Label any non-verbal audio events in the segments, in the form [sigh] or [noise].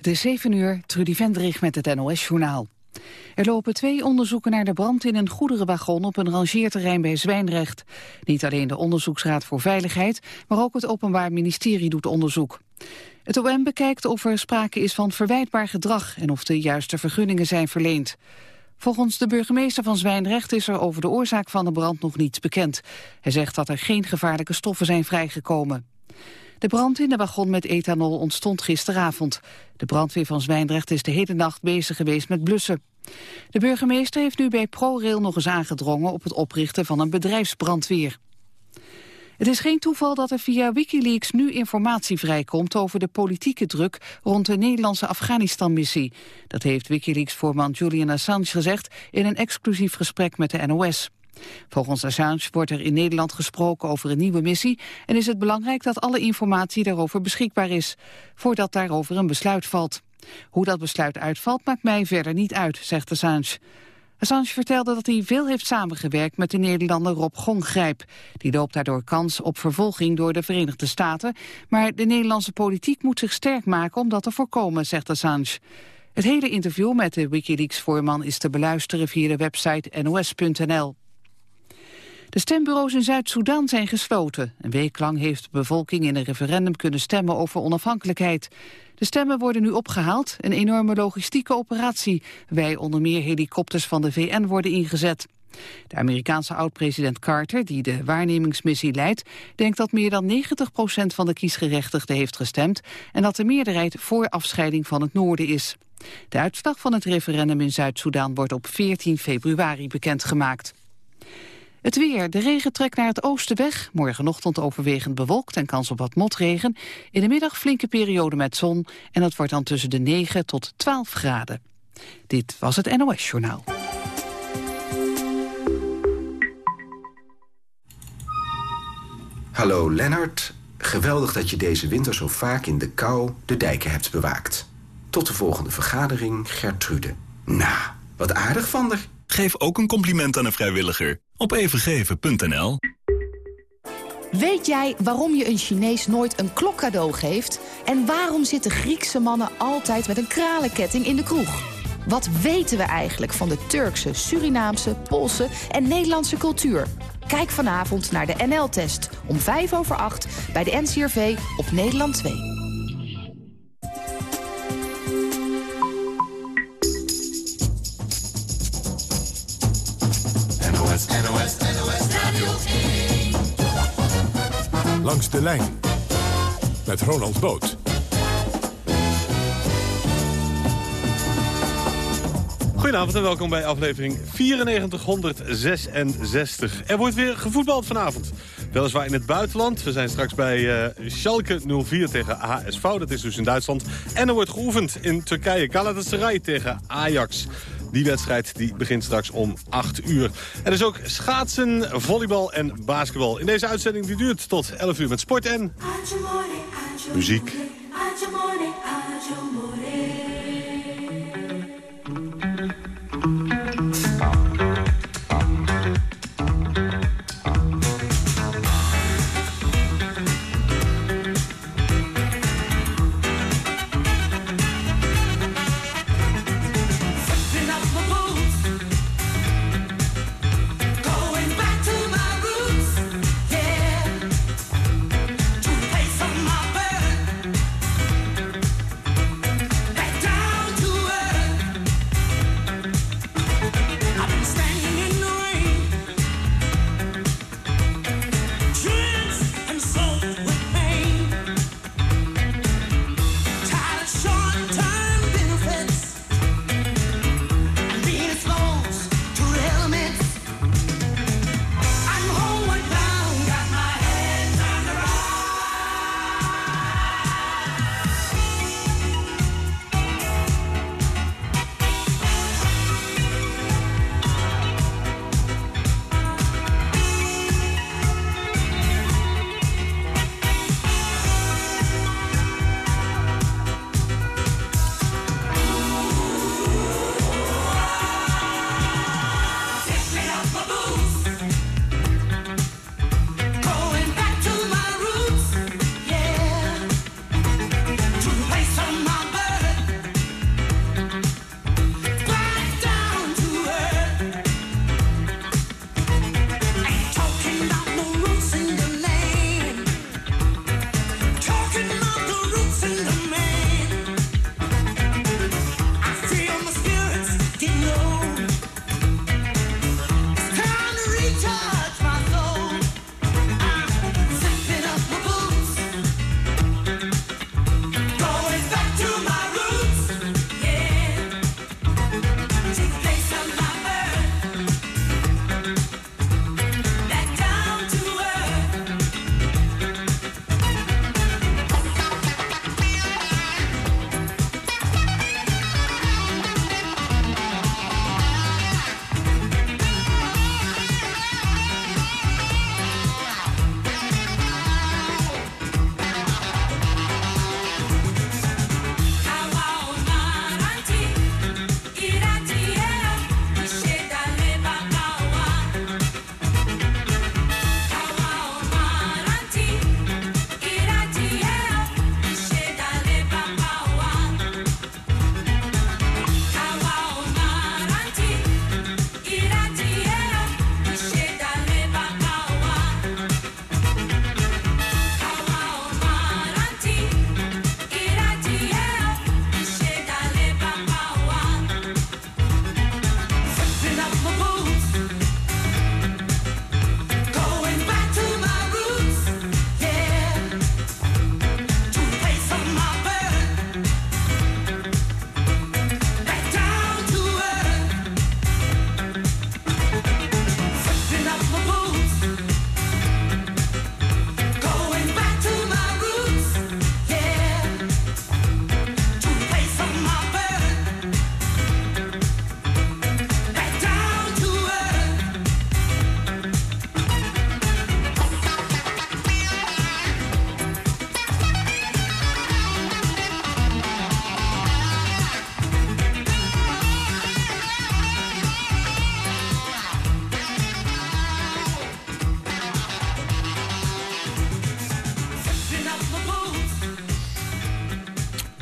Het is 7 uur, Trudy Vendrig met het NOS-journaal. Er lopen twee onderzoeken naar de brand in een goederenwagon op een rangeerterrein bij Zwijnrecht. Niet alleen de Onderzoeksraad voor Veiligheid, maar ook het Openbaar Ministerie doet onderzoek. Het OM bekijkt of er sprake is van verwijtbaar gedrag en of de juiste vergunningen zijn verleend. Volgens de burgemeester van Zwijnrecht is er over de oorzaak van de brand nog niets bekend. Hij zegt dat er geen gevaarlijke stoffen zijn vrijgekomen. De brand in de wagon met ethanol ontstond gisteravond. De brandweer van Zwijndrecht is de hele nacht bezig geweest met blussen. De burgemeester heeft nu bij ProRail nog eens aangedrongen op het oprichten van een bedrijfsbrandweer. Het is geen toeval dat er via Wikileaks nu informatie vrijkomt over de politieke druk rond de Nederlandse Afghanistan-missie. Dat heeft Wikileaks-voorman Julian Assange gezegd in een exclusief gesprek met de NOS. Volgens Assange wordt er in Nederland gesproken over een nieuwe missie en is het belangrijk dat alle informatie daarover beschikbaar is, voordat daarover een besluit valt. Hoe dat besluit uitvalt maakt mij verder niet uit, zegt Assange. Assange vertelde dat hij veel heeft samengewerkt met de Nederlander Rob Gongrijp. Die loopt daardoor kans op vervolging door de Verenigde Staten. Maar de Nederlandse politiek moet zich sterk maken om dat te voorkomen, zegt Assange. Het hele interview met de Wikileaks-voorman is te beluisteren via de website nos.nl. De stembureaus in Zuid-Soedan zijn gesloten. Een week lang heeft de bevolking in een referendum kunnen stemmen over onafhankelijkheid. De stemmen worden nu opgehaald, een enorme logistieke operatie... waarbij onder meer helikopters van de VN worden ingezet. De Amerikaanse oud-president Carter, die de waarnemingsmissie leidt... denkt dat meer dan 90% van de kiesgerechtigden heeft gestemd... en dat de meerderheid voor afscheiding van het noorden is. De uitslag van het referendum in Zuid-Soedan wordt op 14 februari bekendgemaakt. Het weer. De regen trekt naar het oosten weg. Morgenochtend overwegend bewolkt en kans op wat motregen. In de middag flinke periode met zon. En het wordt dan tussen de 9 tot 12 graden. Dit was het NOS Journaal. Hallo Lennart. Geweldig dat je deze winter zo vaak in de kou de dijken hebt bewaakt. Tot de volgende vergadering, Gertrude. Nou, wat aardig van er. Geef ook een compliment aan een vrijwilliger op evengeven.nl. Weet jij waarom je een Chinees nooit een klok cadeau geeft? En waarom zitten Griekse mannen altijd met een kralenketting in de kroeg? Wat weten we eigenlijk van de Turkse, Surinaamse, Poolse en Nederlandse cultuur? Kijk vanavond naar de NL-test om 5 over 8 bij de NCRV op Nederland 2. NOS, NOS, Radio Langs de lijn met Ronald Boot. Goedenavond en welkom bij aflevering 9466. Er wordt weer gevoetbald vanavond. Weliswaar in het buitenland. We zijn straks bij uh, Schalke 04 tegen HSV. Dat is dus in Duitsland. En er wordt geoefend in Turkije. Galatasaray tegen Ajax. Die wedstrijd die begint straks om 8 uur. Er is ook schaatsen, volleybal en basketbal. In deze uitzending die duurt tot 11 uur met sport en muziek.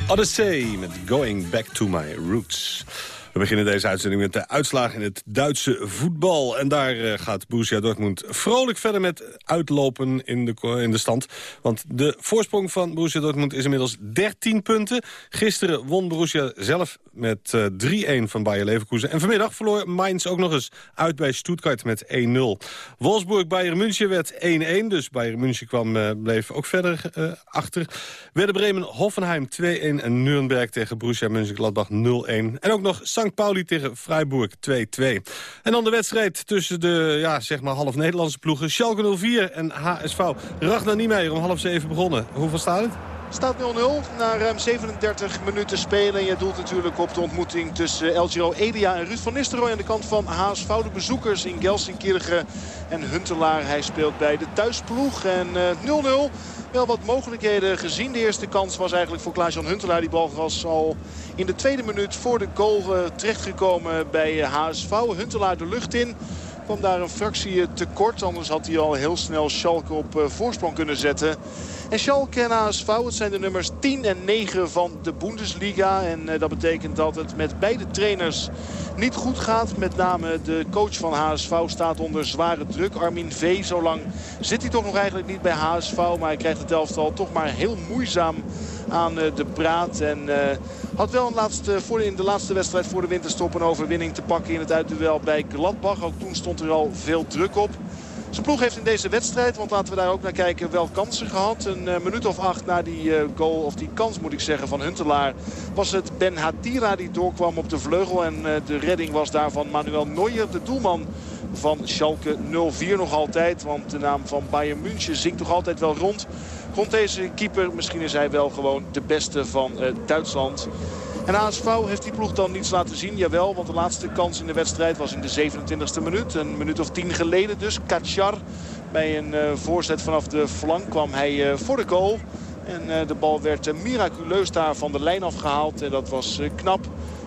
Odyssey met Going Back to My Roots. We beginnen deze uitzending met de uitslagen in het Duitse voetbal. En daar eh, gaat Borussia Dortmund vrolijk verder met uitlopen in de, in de stand. Want de voorsprong van Borussia Dortmund is inmiddels 13 punten. Gisteren won Borussia zelf met uh, eh, 3-1 van Bayer Leverkusen. En vanmiddag verloor Mainz ook nog eens uit bij Stuttgart met 1-0. Wolfsburg-Bayern München werd 1-1. Dus Bayern München kwam, uh, bleef ook verder achter. Werden Bremen-Hoffenheim 2-1 en Nuremberg tegen Borussia Mönchengladbach 0-1. En ook nog Pauli tegen Freiburg 2-2. En dan de wedstrijd tussen de ja, zeg maar half Nederlandse ploegen. Schalke 04 en HSV. Ragnar Niemeyer om half zeven begonnen. Hoeveel staat het? Staat 0-0 na ruim 37 minuten spelen. En je doelt natuurlijk op de ontmoeting tussen El Giro Edia en Ruud van Nistelrooy. Aan de kant van HSV. De bezoekers in Gelsenkirchen en Huntelaar. Hij speelt bij de thuisploeg. En 0-0. Wel wat mogelijkheden gezien. De eerste kans was eigenlijk voor Klaas-Jan Huntelaar. Die bal was al in de tweede minuut voor de goal uh, terechtgekomen bij HSV. Huntelaar de lucht in kwam daar een fractie tekort. Anders had hij al heel snel Schalke op uh, voorsprong kunnen zetten. En Schalke en HSV, het zijn de nummers 10 en 9 van de Bundesliga. En uh, dat betekent dat het met beide trainers niet goed gaat. Met name de coach van HSV staat onder zware druk. Armin V. Zolang zit hij toch nog eigenlijk niet bij HSV. Maar hij krijgt het elftal toch maar heel moeizaam aan de praat. En uh, had wel een laatste, voor in de laatste wedstrijd voor de winterstop een overwinning te pakken in het uitduel bij Gladbach. Ook toen stond er al veel druk op. Zijn ploeg heeft in deze wedstrijd, want laten we daar ook naar kijken, wel kansen gehad. Een uh, minuut of acht na die goal, of die kans moet ik zeggen, van Huntelaar... was het Ben Hatira die doorkwam op de vleugel. En de redding was daar van Manuel Neuer, de doelman van Schalke 04 nog altijd. Want de naam van Bayern München zingt toch altijd wel rond. Rond deze keeper, misschien is hij wel gewoon de beste van Duitsland... En ASV heeft die ploeg dan niets laten zien. Jawel, want de laatste kans in de wedstrijd was in de 27e minuut. Een minuut of tien geleden dus. Kaczar bij een uh, voorzet vanaf de flank kwam hij uh, voor de goal. En de bal werd miraculeus daar van de lijn afgehaald. En dat was knap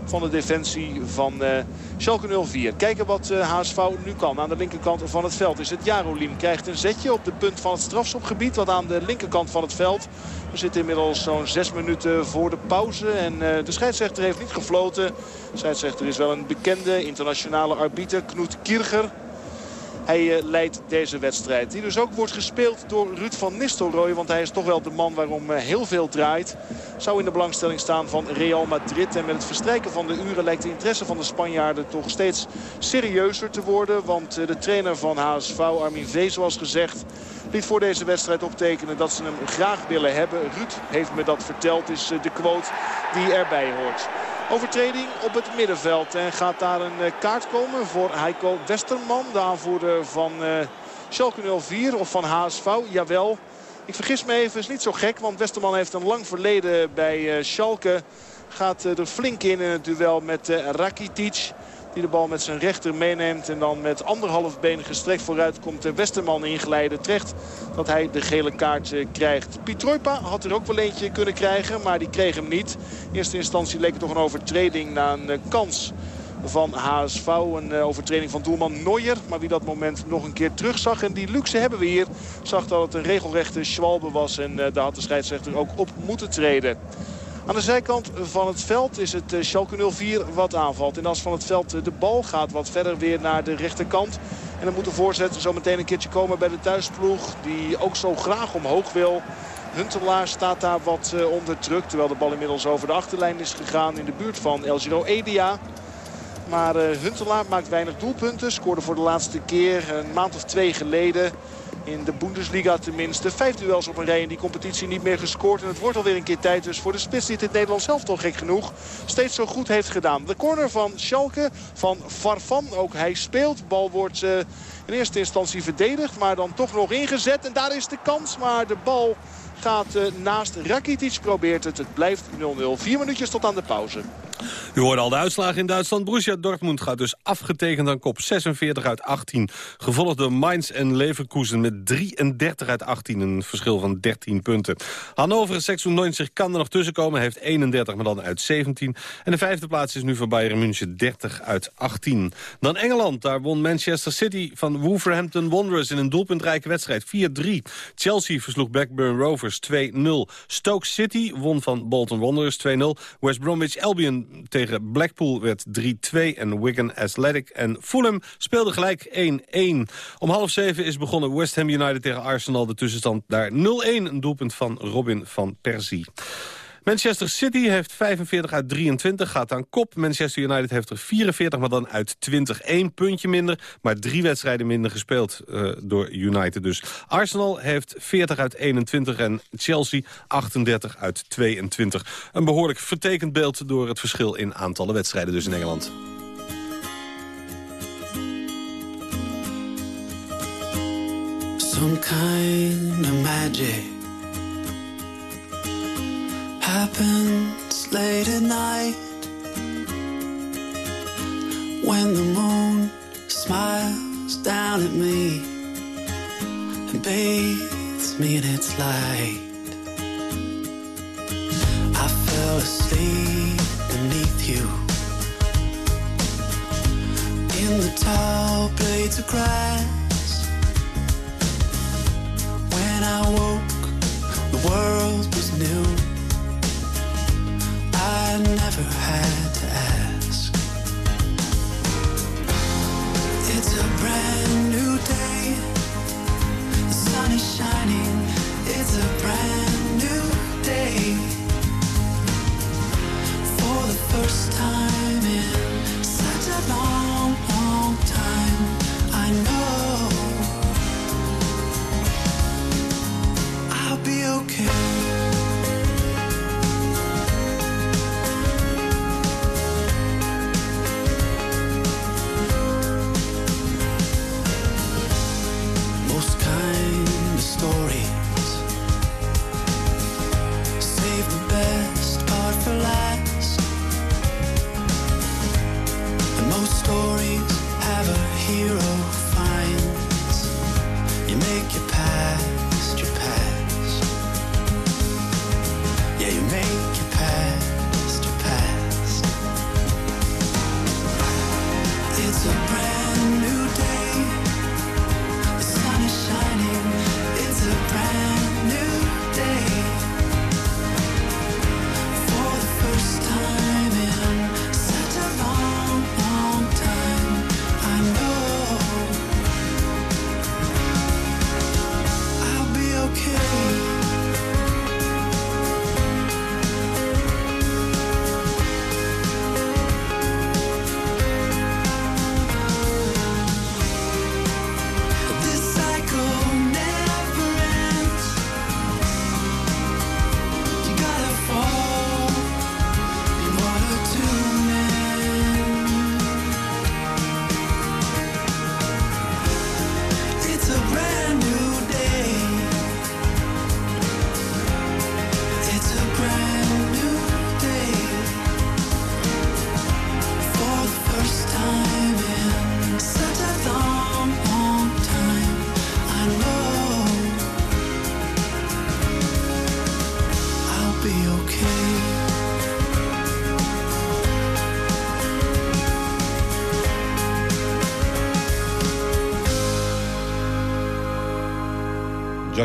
van de defensie van uh, Schalke 04. Kijken wat uh, HSV nu kan. Aan de linkerkant van het veld is het Jaroliem. Krijgt een zetje op de punt van het strafschopgebied. Wat aan de linkerkant van het veld. We zitten inmiddels zo'n zes minuten voor de pauze. En uh, de scheidsrechter heeft niet gefloten. De scheidsrechter is wel een bekende internationale arbiter. Knoet Kircher. Hij uh, leidt deze wedstrijd. Die dus ook wordt gespeeld door Ruud van Nistelrooy. Want hij is toch wel de man waarom uh, heel veel draait. Zou in de belangstelling staan van Real Madrid. En met het verstrijken van de uren lijkt de interesse van de Spanjaarden toch steeds serieuzer te worden. Want uh, de trainer van HSV, Armin V, zoals gezegd... liet voor deze wedstrijd optekenen dat ze hem graag willen hebben. Ruud heeft me dat verteld, is de quote die erbij hoort. Overtreding op het middenveld. En gaat daar een kaart komen voor Heiko Westerman. De aanvoerder van uh, Schalke 04 of van HSV. Jawel. Ik vergis me even, is niet zo gek. Want Westerman heeft een lang verleden bij uh, Schalke. Gaat er flink in in het duel met Rakitic. Die de bal met zijn rechter meeneemt. En dan met anderhalf been gestrekt vooruit komt de Westerman inglijden. Terecht dat hij de gele kaart krijgt. Pietroipa had er ook wel eentje kunnen krijgen. Maar die kreeg hem niet. In eerste instantie leek het toch een overtreding na een kans van HSV. Een overtreding van doelman Neuer. Maar wie dat moment nog een keer terugzag. En die luxe hebben we hier. Zag dat het een regelrechte schwalbe was. En daar had de scheidsrechter ook op moeten treden. Aan de zijkant van het veld is het Schalke 04 wat aanvalt. En als van het veld de bal gaat wat verder weer naar de rechterkant. En dan moet de voorzet zo meteen een keertje komen bij de thuisploeg. Die ook zo graag omhoog wil. Huntelaar staat daar wat onder druk. Terwijl de bal inmiddels over de achterlijn is gegaan in de buurt van El Giro Edia. Maar Huntelaar maakt weinig doelpunten. Scoorde voor de laatste keer een maand of twee geleden. In de Bundesliga tenminste. Vijf duels op een rij in die competitie niet meer gescoord. En het wordt alweer een keer tijd dus voor de spits die het Nederlands zelf toch gek genoeg steeds zo goed heeft gedaan. De corner van Schalke, van Farfan. Ook hij speelt. Bal wordt uh, in eerste instantie verdedigd. Maar dan toch nog ingezet. En daar is de kans. Maar de bal gaat uh, naast Rakitic. Probeert het. Het blijft 0-0. Vier minuutjes tot aan de pauze. U hoorde al de uitslagen in Duitsland. Borussia Dortmund gaat dus afgetekend aan kop 46 uit 18. Gevolgd door Mainz en Leverkusen met 33 uit 18. Een verschil van 13 punten. Hannover 96 kan er nog tussenkomen. Heeft 31, maar dan uit 17. En de vijfde plaats is nu voor Bayern München 30 uit 18. Dan Engeland. Daar won Manchester City van Wolverhampton Wanderers... in een doelpuntrijke wedstrijd 4-3. Chelsea versloeg Blackburn Rovers 2-0. Stoke City won van Bolton Wanderers 2-0. West Bromwich Albion tegen Blackpool werd 3-2. En Wigan Athletic en Fulham speelden gelijk 1-1. Om half zeven is begonnen West Ham United tegen Arsenal. De tussenstand daar 0-1. Een doelpunt van Robin van Persie. Manchester City heeft 45 uit 23, gaat aan kop. Manchester United heeft er 44, maar dan uit 20. Eén puntje minder, maar drie wedstrijden minder gespeeld uh, door United dus. Arsenal heeft 40 uit 21 en Chelsea 38 uit 22. Een behoorlijk vertekend beeld door het verschil in aantallen wedstrijden dus in Engeland. Some kind of magic happens late at night when the moon smiles down at me and bathes me in its light. I fell asleep beneath you in the tall blades of grass. When I woke, the world was new. I never had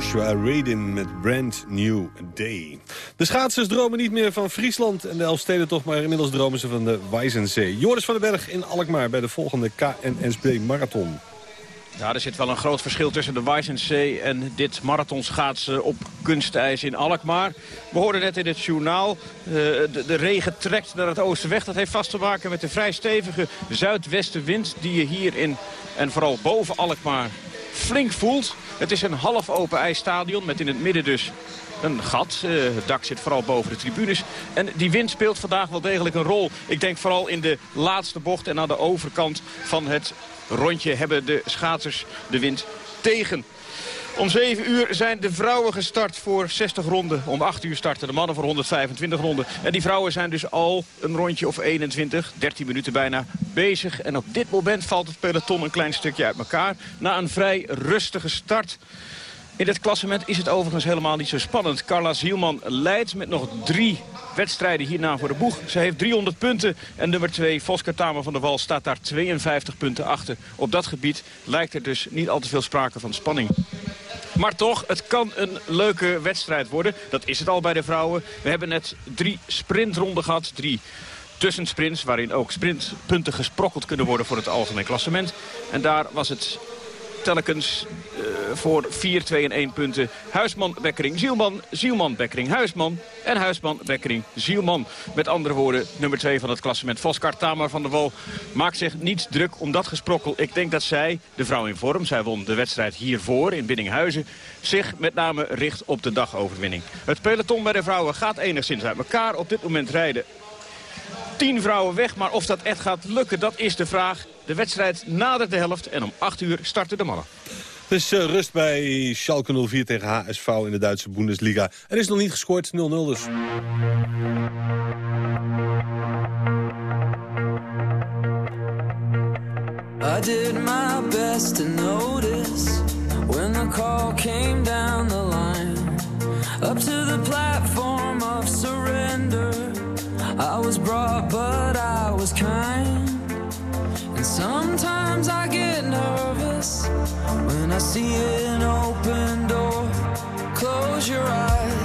Joshua Radin met Brand New Day. De schaatsers dromen niet meer van Friesland en de Elfstedentocht... maar inmiddels dromen ze van de Wijzenzee. Joris van den Berg in Alkmaar bij de volgende KNSB Marathon. Ja, er zit wel een groot verschil tussen de Wijzenzee en dit marathonschaatsen op kunstijs in Alkmaar. We hoorden net in het journaal, uh, de, de, regen trekt naar het oosten weg. Dat heeft vast te maken met de vrij stevige zuidwestenwind die je hier in en vooral boven Alkmaar flink voelt. Het is een half open ijsstadion met in het midden dus een gat. Uh, het dak zit vooral boven de tribunes. En die wind speelt vandaag wel degelijk een rol. Ik denk vooral in de laatste bocht en aan de overkant van het rondje hebben de schaatsers de wind tegen. Om 7 uur zijn de vrouwen gestart voor 60 ronden. Om 8 uur starten de mannen voor 125 ronden. En die vrouwen zijn dus al een rondje of 21, 13 minuten bijna, bezig. En op dit moment valt het peloton een klein stukje uit elkaar. Na een vrij rustige start... In dit klassement is het overigens helemaal niet zo spannend. Carla Zielman leidt met nog drie wedstrijden hierna voor de boeg. Ze heeft 300 punten en nummer 2 Vosker Tamer van der Wal staat daar 52 punten achter. Op dat gebied lijkt er dus niet al te veel sprake van spanning. Maar toch, het kan een leuke wedstrijd worden. Dat is het al bij de vrouwen. We hebben net drie sprintronden gehad. Drie tussensprints waarin ook sprintpunten gesprokkeld kunnen worden voor het algemeen klassement. En daar was het telkens uh, voor 4, 2 en 1 punten. Huisman, Bekkering, Zielman, Zielman, Bekkering, Huisman en Huisman, Bekkering, Zielman. Met andere woorden, nummer 2 van het klassement. Voskar Tamar van der Wal maakt zich niet druk om dat gesprokkel. Ik denk dat zij, de vrouw in vorm, zij won de wedstrijd hiervoor in Biddinghuizen... zich met name richt op de dagoverwinning. Het peloton bij de vrouwen gaat enigszins uit elkaar. Op dit moment rijden tien vrouwen weg. Maar of dat echt gaat lukken, dat is de vraag. De wedstrijd nadert de helft en om 8 uur starten de mannen. Het is uh, rust bij Schalke 04 tegen HSV in de Duitse Bundesliga. Er is nog niet gescoord, 0-0 dus. I did my best to notice when the call came down the line up to the platform of surrender I was brought but I was kind sometimes I get nervous when I see an open door. Close your eyes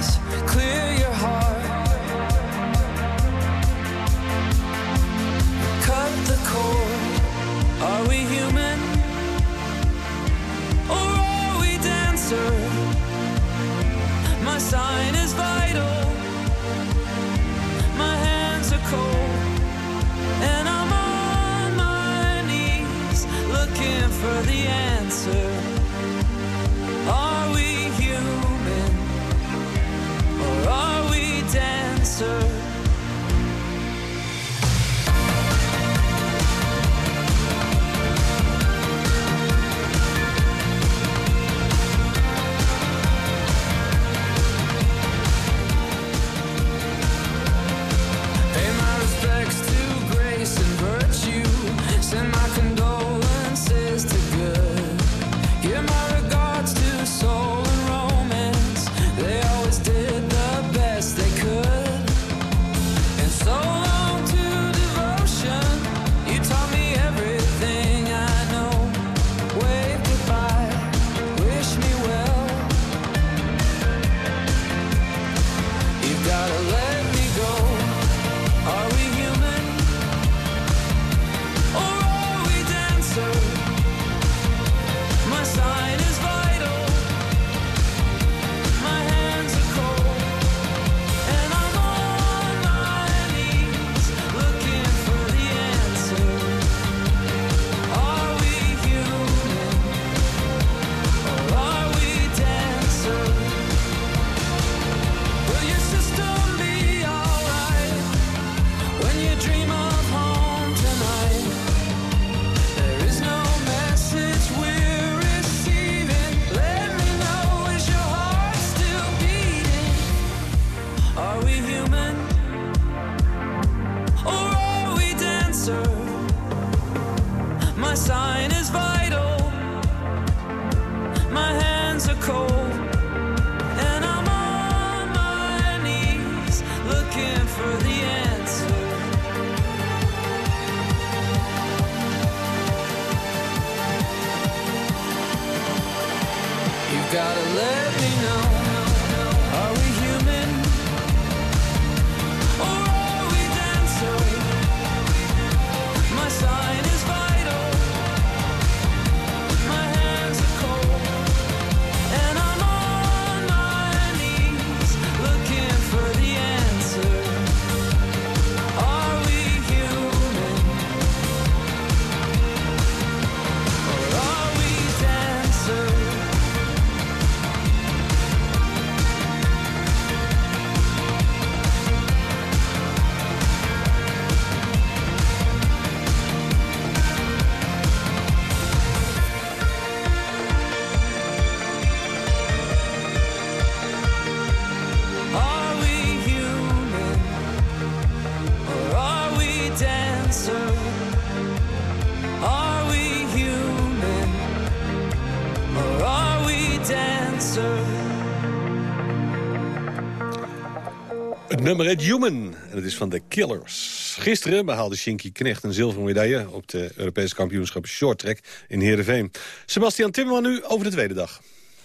nummer heet Human en het is van de Killers. Gisteren behaalde Shinky Knecht een zilveren medaille... op de Europese kampioenschap shorttrack in Heerenveen. Sebastian Timmerman nu over de tweede dag.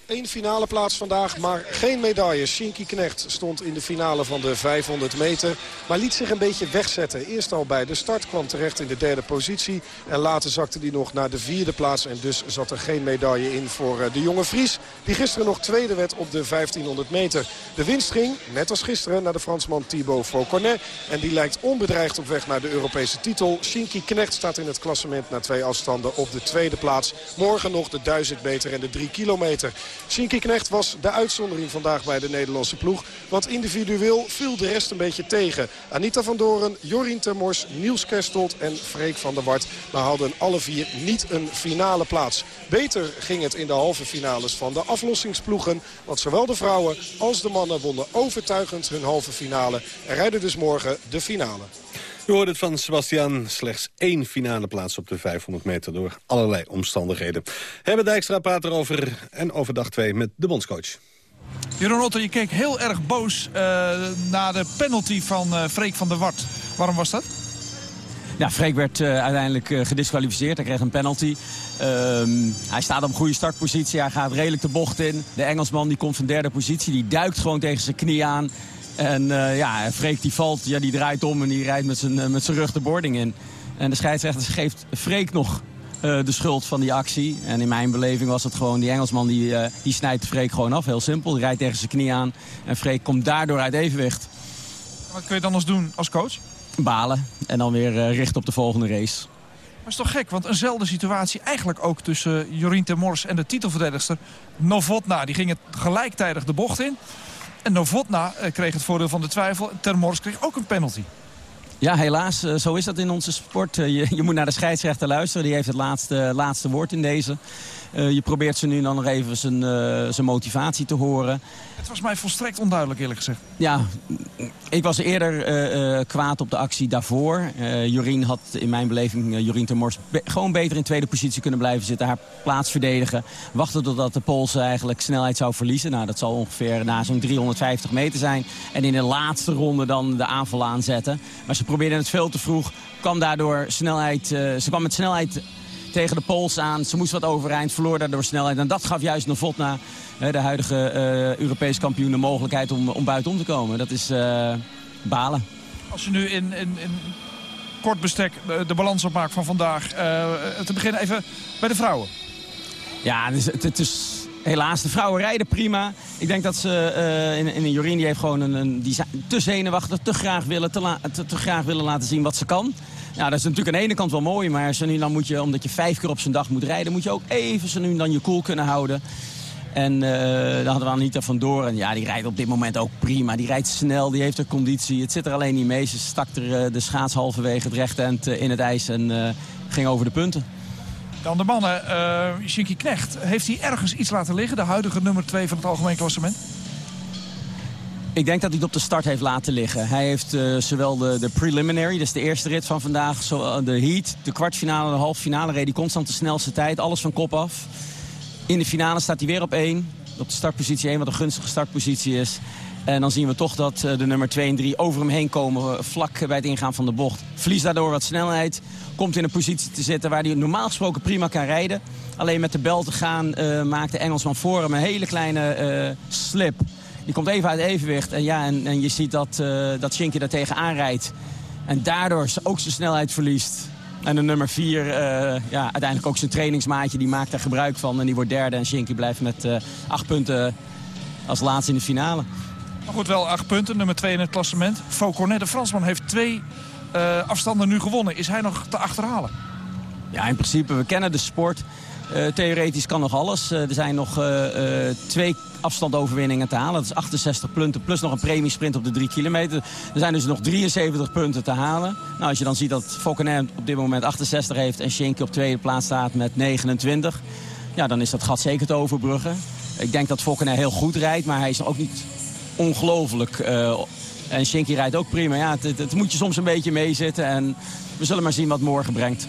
Eén finale plaats vandaag, maar geen medaille. Shinky Knecht stond in de finale van de 500 meter. Maar liet zich een beetje wegzetten. Eerst al bij de start kwam terecht in de derde positie. En later zakte hij nog naar de vierde plaats. En dus zat er geen medaille in voor eh, de jonge Fries. Die gisteren nog tweede werd op de 1500 meter. De winst ging, net als gisteren, naar de Fransman Thibaut Fauconnet. En die lijkt onbedreigd op weg naar de Europese titel. Shinky Knecht staat in het klassement na twee afstanden op de tweede plaats. Morgen nog de 1000 meter en de 3 kilometer. Shinky Knecht was de uitzondering vandaag bij de Nederlandse ploeg. Want individueel viel de rest een beetje tegen. Anita van Doren, Jorien Termors, Niels Kerstold en Freek van der Wart behaalden alle vier niet een finale plaats. Beter ging het in de halve finales van de aflossingsploegen. Want zowel de vrouwen als de mannen wonnen overtuigend hun halve finale. En rijden dus morgen de finale. U hoort het van Sebastian. Slechts één finale plaats op de 500 meter door allerlei omstandigheden. Hebben Dijkstra praat erover en over dag 2 met de bondscoach. Jeroen Otter, je keek heel erg boos uh, na de penalty van uh, Freek van der Wart. Waarom was dat? Ja, Freek werd uh, uiteindelijk uh, gedisqualificeerd. Hij kreeg een penalty. Um, hij staat op een goede startpositie. Hij gaat redelijk de bocht in. De Engelsman die komt van derde positie. Die duikt gewoon tegen zijn knie aan. En uh, ja, Freek die valt, ja, die draait om en die rijdt met zijn, met zijn rug de boarding in. En de scheidsrechter geeft Freek nog uh, de schuld van die actie. En in mijn beleving was het gewoon die Engelsman die, uh, die snijdt Freek gewoon af. Heel simpel, die rijdt tegen zijn knie aan. En Freek komt daardoor uit evenwicht. Wat kun je dan als doen als coach? Balen en dan weer uh, richten op de volgende race. Maar is toch gek, want eenzelfde situatie eigenlijk ook tussen Jorien Termors en de titelverdedigster Novotna. Die gingen gelijktijdig de bocht in. En Novotna kreeg het voordeel van de twijfel. Termors kreeg ook een penalty. Ja, helaas. Zo is dat in onze sport. Je, je moet naar de scheidsrechter luisteren. Die heeft het laatste, laatste woord in deze. Uh, je probeert ze nu dan nog even zijn, uh, zijn motivatie te horen. Het was mij volstrekt onduidelijk eerlijk gezegd. Ja, ik was eerder uh, kwaad op de actie daarvoor. Jorien had in mijn beleving, Jorien Termors, be gewoon beter in tweede positie kunnen blijven zitten. Haar plaats verdedigen. Wachten totdat de Poolse eigenlijk snelheid zou verliezen. Nou, dat zal ongeveer na zo'n 350 meter zijn. En in de laatste ronde dan de aanval aanzetten. Maar ze probeerden het veel te vroeg. Kwam daardoor snelheid, ze kwam met snelheid tegen de pols aan. Ze moest wat overeind, verloor daardoor snelheid. En dat gaf juist Novotna, de huidige uh, Europese kampioen, de mogelijkheid om, om buitenom te komen. Dat is uh, balen. Als je nu in, in, in kort bestek de, de balans opmaakt van vandaag. Te beginnen even bij de vrouwen. Ja, het is, het is helaas, de vrouwen rijden prima. Ik denk dat ze uh, in, in die heeft gewoon een, een te zenuwachtig, te graag willen, te, graag willen laten zien wat ze kan. Ja, dat is natuurlijk aan de ene kant wel mooi, maar zo nu dan moet je, omdat je vijf keer op zijn dag moet rijden, moet je ook even zo nu dan je koel kunnen houden. En uh, daar hadden we Anita vandoor. En ja, die rijdt op dit moment ook prima. Die rijdt snel, die heeft er conditie. Het zit er alleen niet mee. Ze stak er uh, de schaats halverwege het rechte in het ijs en ging over de punten. Dan de mannen. Uh, Shinky Knecht, heeft hij ergens iets laten liggen? De huidige nummer 2 van het algemeen klassement? Ik denk dat hij het op de start heeft laten liggen. Hij heeft uh, zowel de, de preliminary, dus de eerste rit van vandaag... Zo, de heat, de kwartfinale, de halve finale reed hij constant de snelste tijd. Alles van kop af. In de finale staat hij weer op 1. Op de startpositie 1, wat een gunstige startpositie is. En dan zien we toch dat uh, de nummer 2 en 3 over hem heen komen... vlak bij het ingaan van de bocht. Verliest daardoor wat snelheid. Komt in een positie te zitten waar hij normaal gesproken prima kan rijden. Alleen met de bel te gaan uh, maakt de Engelsman voor hem een hele kleine slip. Die komt even uit evenwicht. En, ja, en, en je ziet dat, uh, dat Shinky daar tegenaan rijdt. En daardoor ook zijn snelheid verliest. En de nummer 4, uh, ja, uiteindelijk ook zijn trainingsmaatje, die maakt er gebruik van. En die wordt derde en Shinky blijft met acht punten als laatste in de finale. Maar goed, wel acht punten, nummer 2 in het klassement. Fauconnet, de Fransman, heeft twee uh, afstanden nu gewonnen. Is hij nog te achterhalen? Ja, in principe, we kennen de sport. Uh, theoretisch kan nog alles. Uh, er zijn nog twee afstandoverwinningen te halen. Dat is 68 punten plus nog een premiesprint op de 3 kilometer. Er zijn dus nog 73 punten te halen. Nou, als je dan ziet dat Fauconnet op dit moment 68 heeft... en Schenke op tweede plaats staat met 29... ja, dan is dat gat zeker te overbruggen. Ik denk dat Fauconnet heel goed rijdt, maar hij is ook niet ongelooflijk... en Schenke rijdt ook prima. Ja, het, het, het moet je soms een beetje meezitten. En we zullen maar zien wat morgen brengt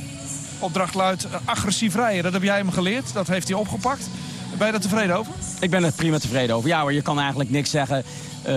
opdracht luidt agressief rijden. Dat heb jij hem geleerd, dat heeft hij opgepakt. Ben je er tevreden over? Ik ben er prima tevreden over. Ja hoor, je kan eigenlijk niks zeggen. Uh,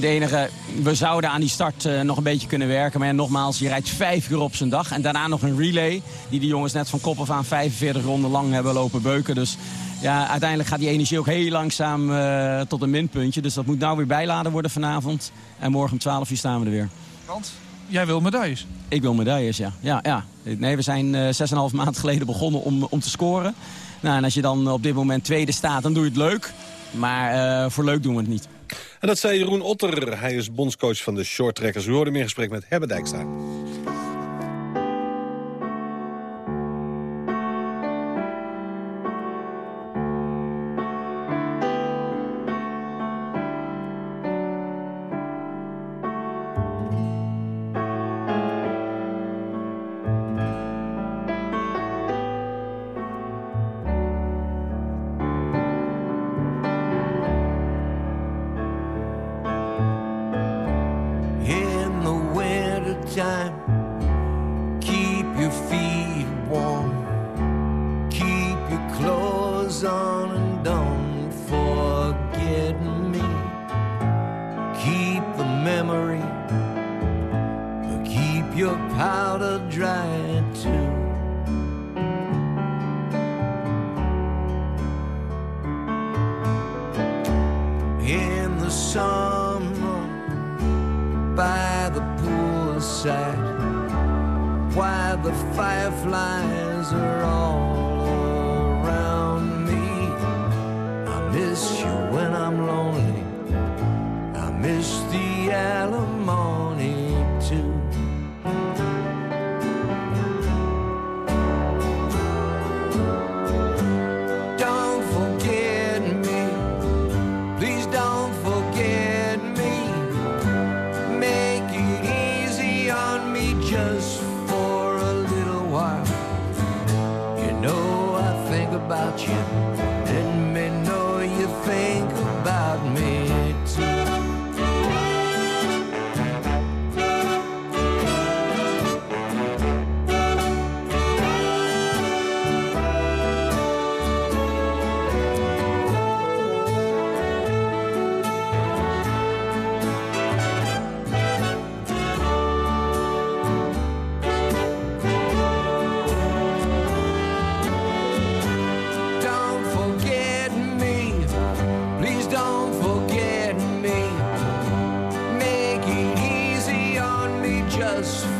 De enige, we zouden aan die start uh, nog een beetje kunnen werken. Maar ja, nogmaals, je rijdt vijf uur op zijn dag. En daarna nog een relay. Die de jongens net van kop af aan 45 ronden lang hebben lopen beuken. Dus ja, uiteindelijk gaat die energie ook heel langzaam uh, tot een minpuntje. Dus dat moet nou weer bijladen worden vanavond. En morgen om 12 uur staan we er weer. Want jij wil medailles? Ik wil medailles, ja. ja, ja. Nee, we zijn uh, 6,5 maand geleden begonnen om, om te scoren. Nou, en als je dan op dit moment tweede staat, dan doe je het leuk. Maar uh, voor leuk doen we het niet. En dat zei Jeroen Otter. Hij is bondscoach van de shorttrekkers. We hoorden in gesprek met Hebbe Dijkstra.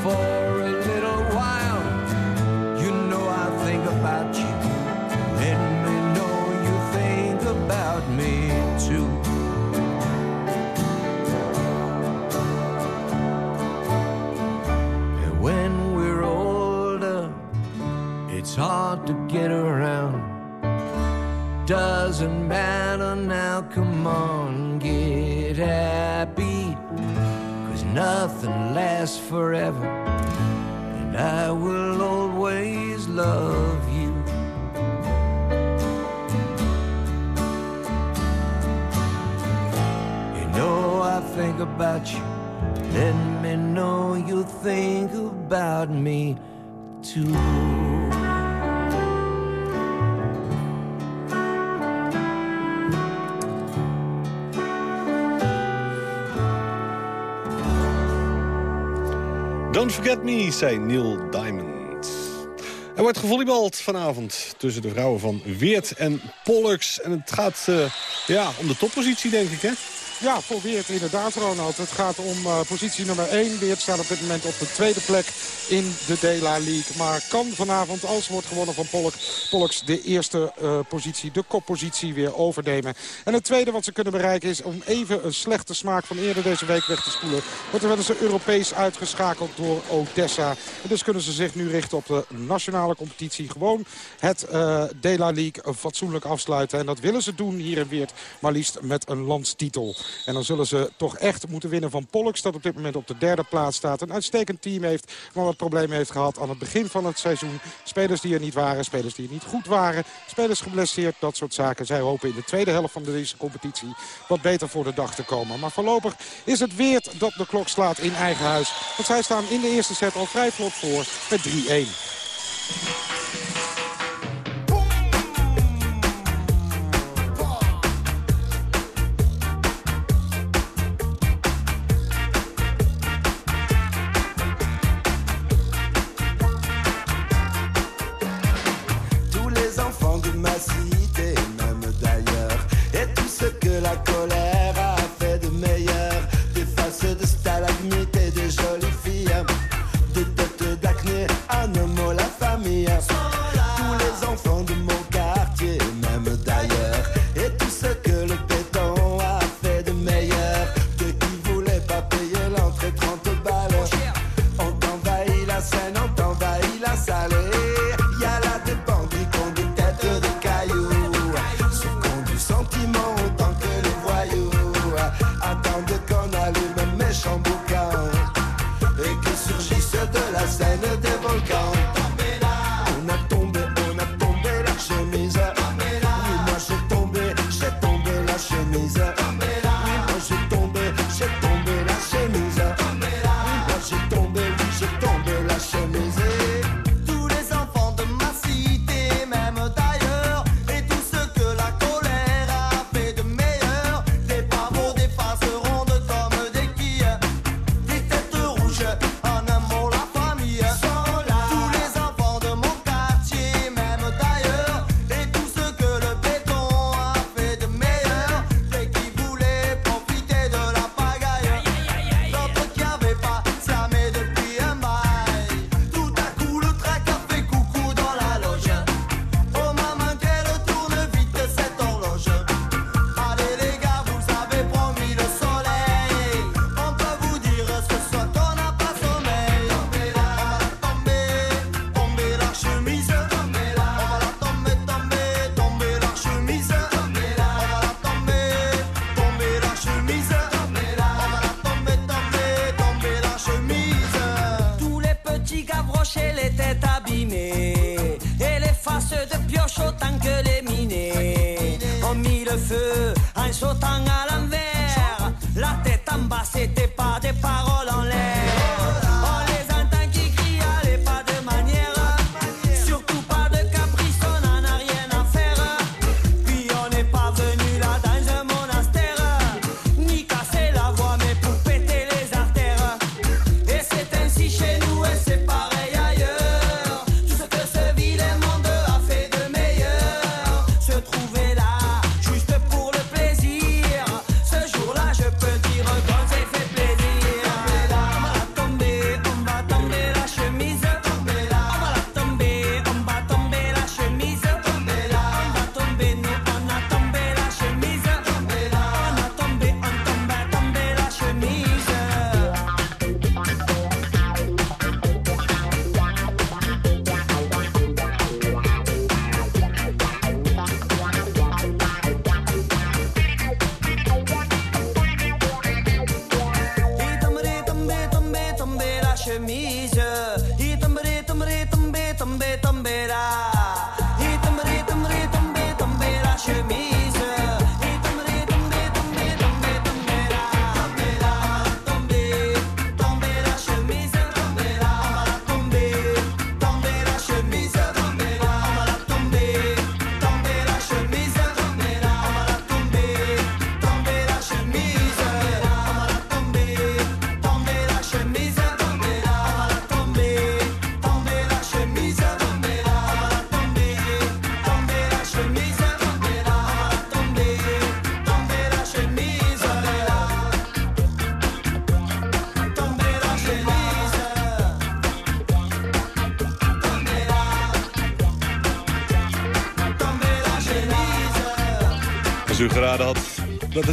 for Don't Forget Me, zei Neil Diamond. Er wordt gevolleybald vanavond tussen de vrouwen van Weert en Pollux. En het gaat uh, ja, om de toppositie, denk ik, hè? Ja, voor Weert inderdaad, Ronald. Het gaat om uh, positie nummer 1. Weert staat op dit moment op de tweede plek in de Dela League. Maar kan vanavond, als wordt gewonnen van Polk, Polks de eerste uh, positie, de koppositie weer overnemen. En het tweede wat ze kunnen bereiken is om even een slechte smaak van eerder deze week weg te spoelen. Wordt er wel eens Europees uitgeschakeld door Odessa. En dus kunnen ze zich nu richten op de nationale competitie. Gewoon het uh, Dela League fatsoenlijk afsluiten. En dat willen ze doen hier in Weert, maar liefst met een landstitel. En dan zullen ze toch echt moeten winnen van Pollux. Dat op dit moment op de derde plaats staat. Een uitstekend team heeft, maar wat problemen heeft gehad aan het begin van het seizoen. Spelers die er niet waren, spelers die er niet goed waren. Spelers geblesseerd, dat soort zaken. Zij hopen in de tweede helft van deze competitie wat beter voor de dag te komen. Maar voorlopig is het weer dat de klok slaat in eigen huis. Want zij staan in de eerste set al vrij vlot voor met 3-1.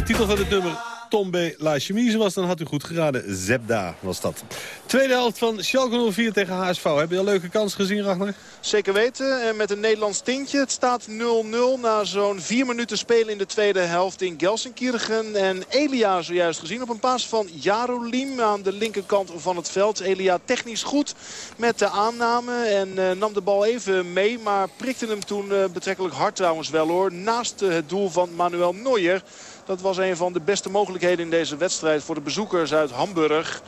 Titel van het nummer Tombe La Chemise was... dan had u goed geraden. Zebda was dat. Tweede helft van Schalke 04 tegen HSV. Heb je een leuke kans gezien, Ragnar? Zeker weten. En met een Nederlands tintje. Het staat 0-0 na zo'n vier minuten spelen in de tweede helft in Gelsenkirchen. En Elia zojuist gezien op een paas van Jarolim aan de linkerkant van het veld. Elia technisch goed met de aanname en eh, nam de bal even mee. Maar prikte hem toen eh, betrekkelijk hard trouwens wel hoor. Naast eh, het doel van Manuel Neuer. Dat was een van de beste mogelijkheden in deze wedstrijd voor de bezoekers uit Hamburg.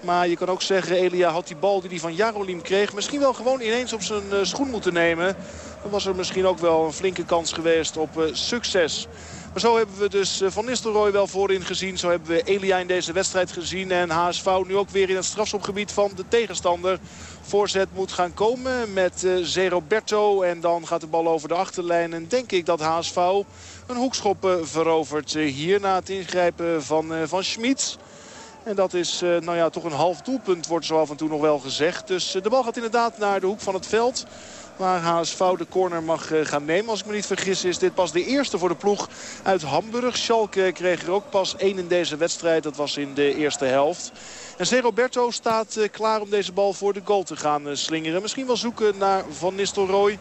Maar je kan ook zeggen, Elia had die bal die hij van Jarolim kreeg... misschien wel gewoon ineens op zijn eh, schoen moeten nemen. Dan was er misschien ook wel een flinke kans geweest op eh, succes. Maar zo hebben we dus eh, Van Nistelrooy wel voorin gezien. Zo hebben we Elia in deze wedstrijd gezien. En HSV nu ook weer in het strafschopgebied van de tegenstander. Voorzet moet gaan komen met Zeroberto. En dan gaat de bal over de achterlijn. En denk ik dat HSV een hoekschop uh, verovert uh, hier na het ingrijpen van, van Schmid. En dat is nou ja, toch een half doelpunt, wordt zo af en toe nog wel gezegd. Dus de bal gaat inderdaad naar de hoek van het veld. Waar HSV de corner mag gaan nemen. Als ik me niet vergis is dit pas de eerste voor de ploeg uit Hamburg. Schalke kreeg er ook pas één in deze wedstrijd. Dat was in de eerste helft. En C. Roberto staat klaar om deze bal voor de goal te gaan slingeren. Misschien wel zoeken naar Van Nistelrooy.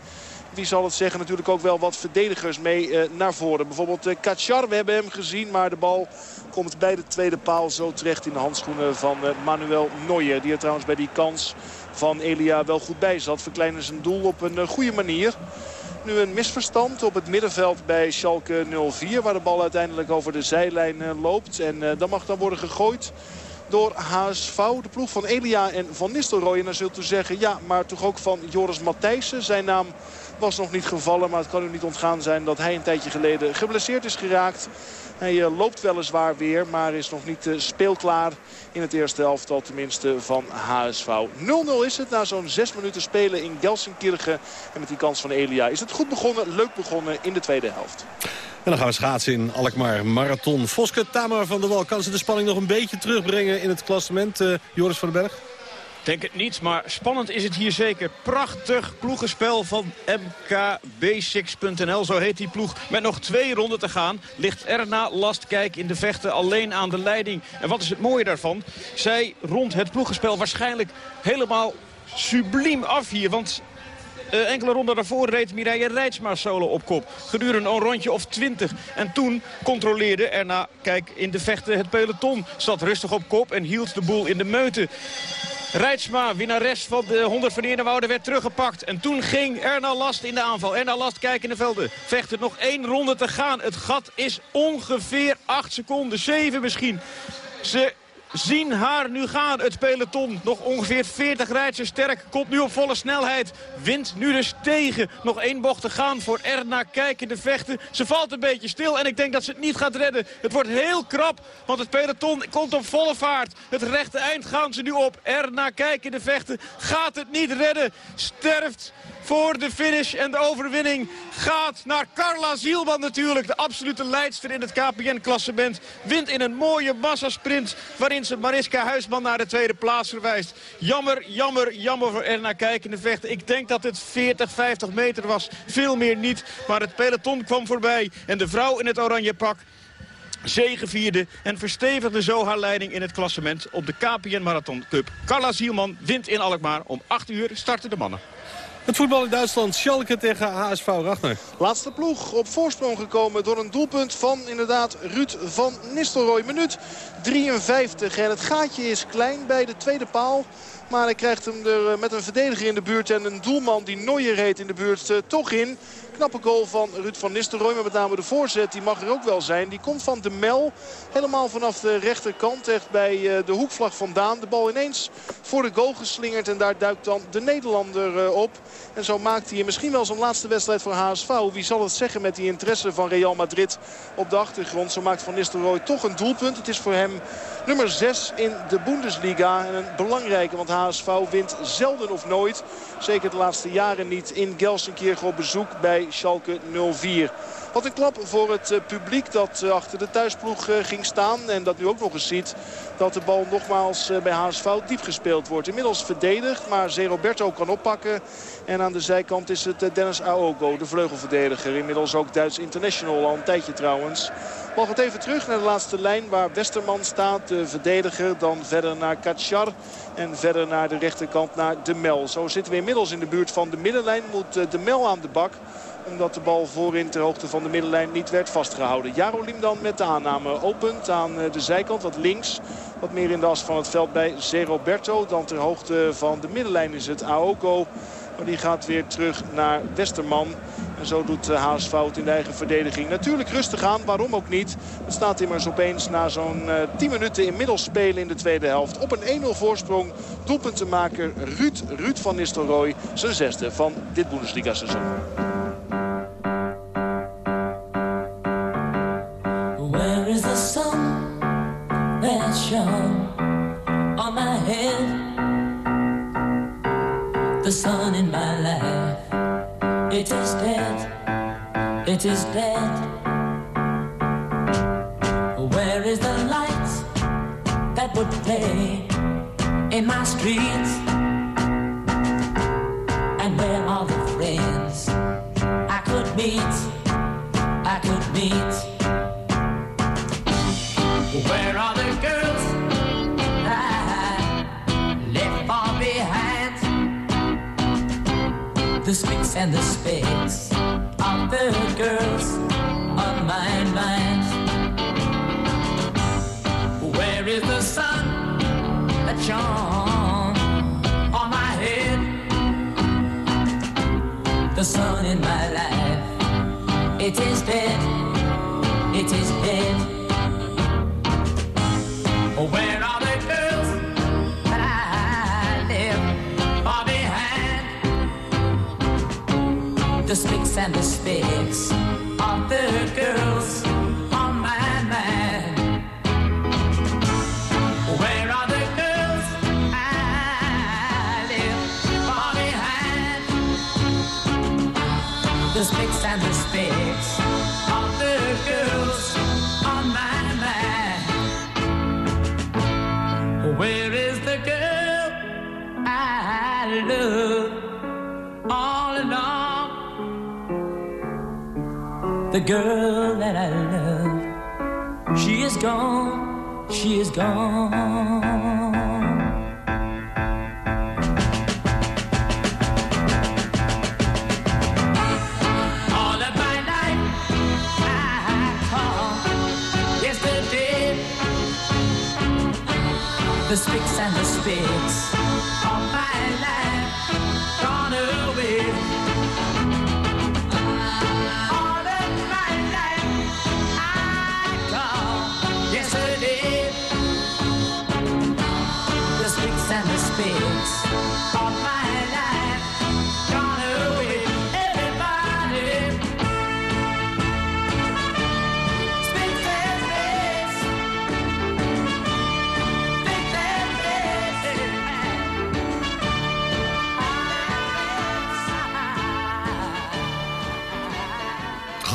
Wie zal het zeggen? Natuurlijk ook wel wat verdedigers mee uh, naar voren. Bijvoorbeeld uh, Kachar, we hebben hem gezien. Maar de bal komt bij de tweede paal zo terecht in de handschoenen van uh, Manuel Neuer. Die er trouwens bij die kans van Elia wel goed bij zat. Verkleinen zijn doel op een goede manier. Nu een misverstand op het middenveld bij Schalke 04. Waar de bal uiteindelijk over de zijlijn loopt. En dan mag dan worden gegooid door HSV. De ploeg van Elia en Van Nistelrooy. En dan zult u zeggen, ja, maar toch ook van Joris Matthijssen. Zijn naam was nog niet gevallen, maar het kan u niet ontgaan zijn dat hij een tijdje geleden geblesseerd is geraakt. Hij uh, loopt weliswaar weer, maar is nog niet uh, speelklaar in het eerste helftal tenminste van HSV. 0-0 is het na zo'n 6 minuten spelen in Gelsenkirchen. En met die kans van Elia is het goed begonnen, leuk begonnen in de tweede helft. En dan gaan we schaatsen in Alkmaar Marathon. Voske Tamar van der Wal, kan ze de spanning nog een beetje terugbrengen in het klassement? Uh, Joris van den Berg? Denk het niet, maar spannend is het hier zeker. Prachtig ploegenspel van mkb6.nl, zo heet die ploeg. Met nog twee ronden te gaan ligt Erna Lastkijk in de vechten alleen aan de leiding. En wat is het mooie daarvan? Zij rond het ploegenspel waarschijnlijk helemaal subliem af hier. Want eh, enkele ronden daarvoor reed Mireille Rijtsma solo op kop. Gedurende een rondje of 20. En toen controleerde erna, kijk, in de vechten het peloton. Zat rustig op kop en hield de boel in de meute. Rijtsma, winnares van de 100 van Eerdenwoude, werd teruggepakt. En toen ging Erna Last in de aanval. Erna Last kijkt in de velden. Vecht het nog één ronde te gaan. Het gat is ongeveer 8 seconden, 7 misschien. Ze zien haar nu gaan. Het peloton, nog ongeveer 40 rijders sterk, komt nu op volle snelheid. Wint nu dus tegen. Nog één bocht te gaan voor Erna Kijk in de vechten. Ze valt een beetje stil en ik denk dat ze het niet gaat redden. Het wordt heel krap, want het peloton komt op volle vaart. Het rechte eind gaan ze nu op. Erna Kijk in de vechten gaat het niet redden. Sterft voor de finish en de overwinning gaat naar Carla Zielman natuurlijk. De absolute leidster in het KPN-klassement. Wint in een mooie massasprint waarin ze Mariska Huisman naar de tweede plaats verwijst. Jammer, jammer, jammer voor Erna Kijkende vechten. Ik denk dat het 40, 50 meter was. Veel meer niet. Maar het peloton kwam voorbij. En de vrouw in het oranje pak zegevierde en verstevigde zo haar leiding in het klassement op de KPN Marathon Cup. Carla Zielman wint in Alkmaar. Om 8 uur starten de mannen. Het voetbal in Duitsland, Schalke tegen HSV Ragnar. Laatste ploeg op voorsprong gekomen door een doelpunt van inderdaad Ruud van Nistelrooy. Minuut 53 en het gaatje is klein bij de tweede paal. Maar hij krijgt hem er met een verdediger in de buurt en een doelman die Neuer heet in de buurt uh, toch in. Knappe goal van Ruud van Nistelrooy. Maar met name de voorzet die mag er ook wel zijn. Die komt van de Mel. Helemaal vanaf de rechterkant. Echt bij uh, de hoekvlag vandaan. De bal ineens voor de goal geslingerd. En daar duikt dan de Nederlander op. En zo maakt hij misschien wel zijn laatste wedstrijd voor HSV. Wie zal het zeggen met die interesse van Real Madrid op de achtergrond. Zo maakt Van Nistelrooy toch een doelpunt. Het is voor hem nummer 6 in de Bundesliga. En een belangrijke, want HSV wint zelden of nooit. Zeker de laatste jaren niet in Gelsenkirchen op bezoek bij Schalke 04. Wat een klap voor het publiek dat achter de thuisploeg ging staan. En dat nu ook nog eens ziet dat de bal nogmaals bij HSV diep gespeeld wordt. Inmiddels verdedigd, maar Zeroberto kan oppakken. En aan de zijkant is het Dennis Aogo, de vleugelverdediger. Inmiddels ook Duits international, al een tijdje trouwens. Bal gaat even terug naar de laatste lijn waar Westerman staat, de verdediger. Dan verder naar Katsjar en verder naar de rechterkant naar De Mel. Zo zitten we inmiddels in de buurt van de middenlijn. Moet De Mel aan de bak omdat de bal voorin ter hoogte van de middenlijn niet werd vastgehouden. Jarolim dan met de aanname opent aan de zijkant, wat links. Wat meer in de as van het veld bij Zeroberto. Dan ter hoogte van de middenlijn is het Aoko. Maar die gaat weer terug naar Westerman. En zo doet HSV het in de eigen verdediging. Natuurlijk rustig aan, waarom ook niet. Het staat immers opeens na zo'n uh, 10 minuten inmiddels spelen in de tweede helft. Op een 1-0 voorsprong doelpuntenmaker Ruud, Ruud van Nistelrooy. Zijn zesde van dit Bundesliga seizoen. On my head? The sun in my life, it is dead, it is dead. Where is the light that would play in my streets? And where are the friends I could meet, I could meet? Where are the girls The spicks and the specks of the girls on my mind. Where is the sun that shone on my head? The sun in my life, it is dead, it is dead. Where The spicks and the specks of the girls girl that I love, she is gone, she is gone.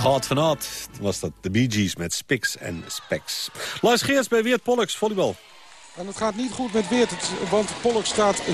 God van Oud was dat de Bee Gees met Spix en Specs. Lars Geerts bij Weert Pollux, volleybal. En het gaat niet goed met Weert, want Pollock staat 17-14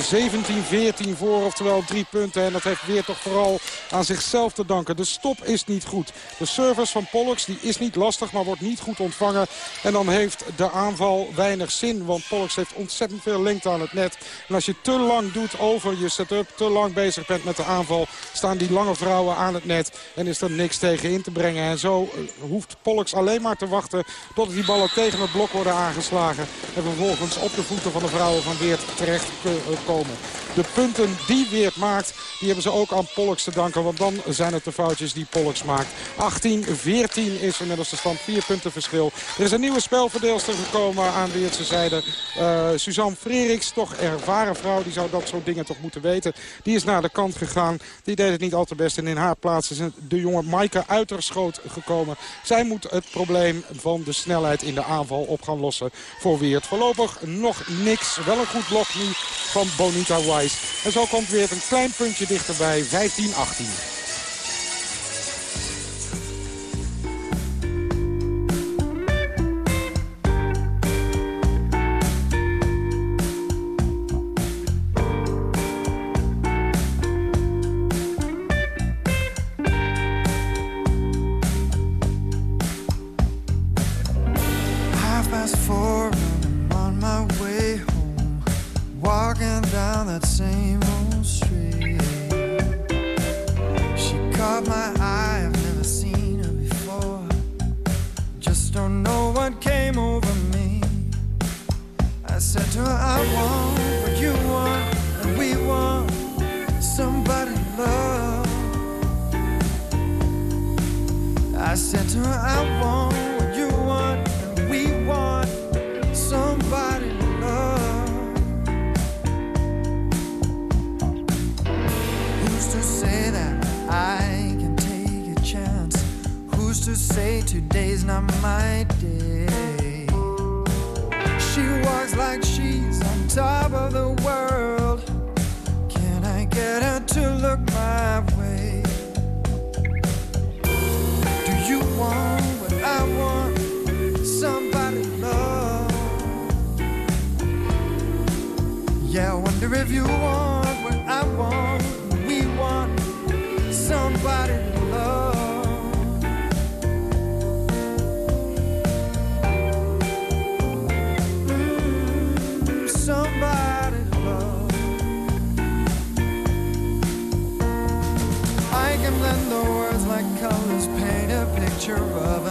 voor, oftewel drie punten. En dat heeft Weert toch vooral aan zichzelf te danken. De stop is niet goed. De service van Pollux die is niet lastig, maar wordt niet goed ontvangen. En dan heeft de aanval weinig zin, want Pollux heeft ontzettend veel lengte aan het net. En als je te lang doet over je setup, te lang bezig bent met de aanval... staan die lange vrouwen aan het net en is er niks tegen in te brengen. En zo eh, hoeft Pollux alleen maar te wachten totdat die ballen tegen het blok worden aangeslagen. En vervolgens op de voeten van de vrouwen van Weert terecht eh, komen. De punten die Weert maakt, die hebben ze ook aan Pollux te danken. Want dan zijn het de foutjes die Pollux maakt. 18-14 is inmiddels de stand. Vier punten verschil. Er is een nieuwe spelverdeelster gekomen aan Weertse zijde. Eh, Suzanne Freriks, toch ervaren vrouw. Die zou dat soort dingen toch moeten weten. Die is naar de kant gegaan. Die deed het niet al te best. En in haar plaats is de jonge Maaike Uiterschoot gekomen. Zij moet het probleem van de snelheid in de aanval op gaan lossen voor Weert. Voorlopig nog niks. Wel een goed blok nu van Bonita Wise. En zo komt Weert een klein puntje dichterbij. 15-18. I said to her, I want what you want, and we want somebody to love. Who's to say that I can take a chance? Who's to say today's not my day? She walks like she's on top of the world. Can I get her to look my way? What I want? Somebody. Yeah, I wonder if you want what I want. We want somebody picture of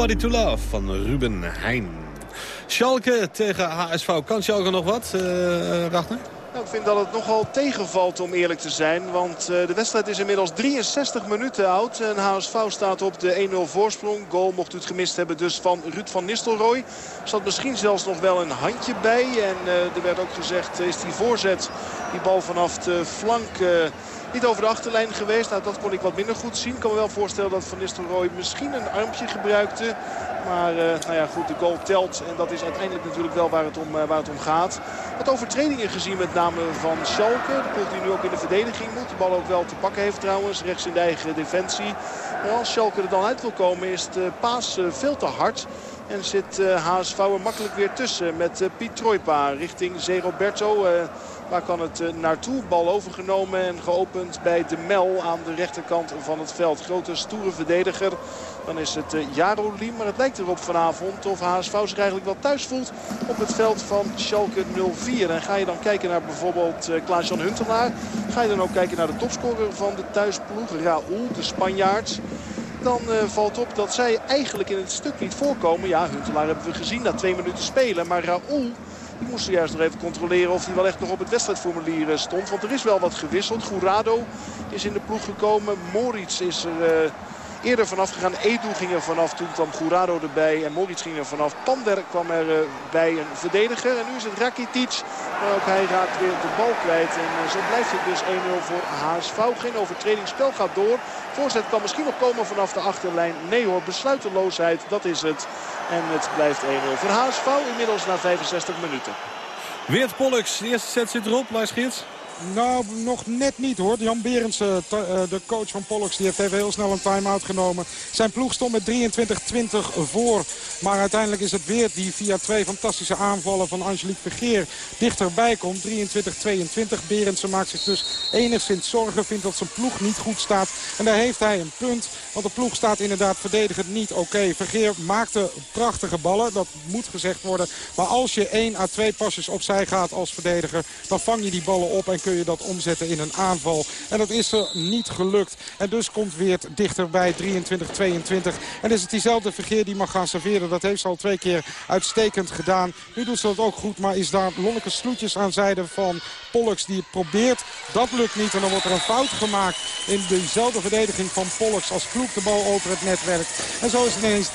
Somebody to Love van Ruben Heijn. Schalke tegen HSV. Kan Schalke nog wat, uh, Ragnar? Nou, ik vind dat het nogal tegenvalt om eerlijk te zijn. Want uh, de wedstrijd is inmiddels 63 minuten oud. En HSV staat op de 1-0 voorsprong. Goal mocht u het gemist hebben dus van Ruud van Nistelrooy. Zat misschien zelfs nog wel een handje bij. En uh, er werd ook gezegd, is die voorzet, die bal vanaf de flank... Uh, niet over de achterlijn geweest. Nou, dat kon ik wat minder goed zien. Ik kan me wel voorstellen dat Van Nistelrooy misschien een armpje gebruikte. Maar uh, nou ja, goed, de goal telt. En dat is uiteindelijk natuurlijk wel waar het om, uh, waar het om gaat. Wat overtredingen gezien met name van Schalke. De ploeg die nu ook in de verdediging moet. De bal ook wel te pakken heeft trouwens. Rechts in de eigen defensie. Maar als Schalke er dan uit wil komen is de paas veel te hard. En zit HSV er makkelijk weer tussen met uh, Piet Trojpa richting Zeroberto. Uh, waar kan het naartoe? Bal overgenomen en geopend bij de Mel aan de rechterkant van het veld. Grote stoere verdediger. Dan is het Jaroliem. Maar het lijkt erop vanavond of HSV zich eigenlijk wel thuis voelt op het veld van Schalke 04. En ga je dan kijken naar bijvoorbeeld Klaas-Jan Huntelaar. Ga je dan ook kijken naar de topscorer van de thuisploeg. Raoul, de Spanjaard dan uh, valt op dat zij eigenlijk in het stuk niet voorkomen. Ja, Huntelaar hebben we gezien na twee minuten spelen. Maar Raoul, die moest juist nog even controleren of hij wel echt nog op het wedstrijdformulier stond. Want er is wel wat gewisseld. Gourado is in de ploeg gekomen. Moritz is er... Uh, eerder vanaf gegaan. Edu ging er vanaf, toen kwam Gourado erbij. En Moritz ging er vanaf. Pander kwam er uh, bij een verdediger. En nu is het Rakitic. Maar ook hij raakt weer de bal kwijt. En uh, zo blijft het dus 1-0 voor HSV. Geen overtreding. Spel gaat door. Voorzet kan misschien nog komen vanaf de achterlijn. Nee hoor, besluiteloosheid, dat is het. En het blijft 1-0 voor HSV inmiddels na 65 minuten. Weert Pollux, de eerste set zit erop. Lars Geerts. Nou, nog net niet hoor. Jan Berends, uh, de coach van Pollux, die heeft even heel snel een time-out genomen. Zijn ploeg stond met 23-20 voor. Maar uiteindelijk is het weer die via twee fantastische aanvallen van Angelique Vergeer dichterbij komt. 23-22. Berendsen maakt zich dus enigszins zorgen. Vindt dat zijn ploeg niet goed staat. En daar heeft hij een punt. Want de ploeg staat inderdaad verdedigend niet oké. Vergeer maakte prachtige ballen. Dat moet gezegd worden. Maar als je 1 à 2 pasjes opzij gaat als verdediger. Dan vang je die ballen op en kun je dat omzetten in een aanval. En dat is er niet gelukt. En dus komt Weert dichterbij 23-22. En is het diezelfde Vergeer die mag gaan serveren. Dat heeft ze al twee keer uitstekend gedaan. Nu doet ze dat ook goed. Maar is daar Lonneke Sloetjes aan zijde van Pollux die probeert. Dat lukt niet. En dan wordt er een fout gemaakt in dezelfde verdediging van Pollux. Als Kloek de bal over het net werkt. En zo is ineens 23-23.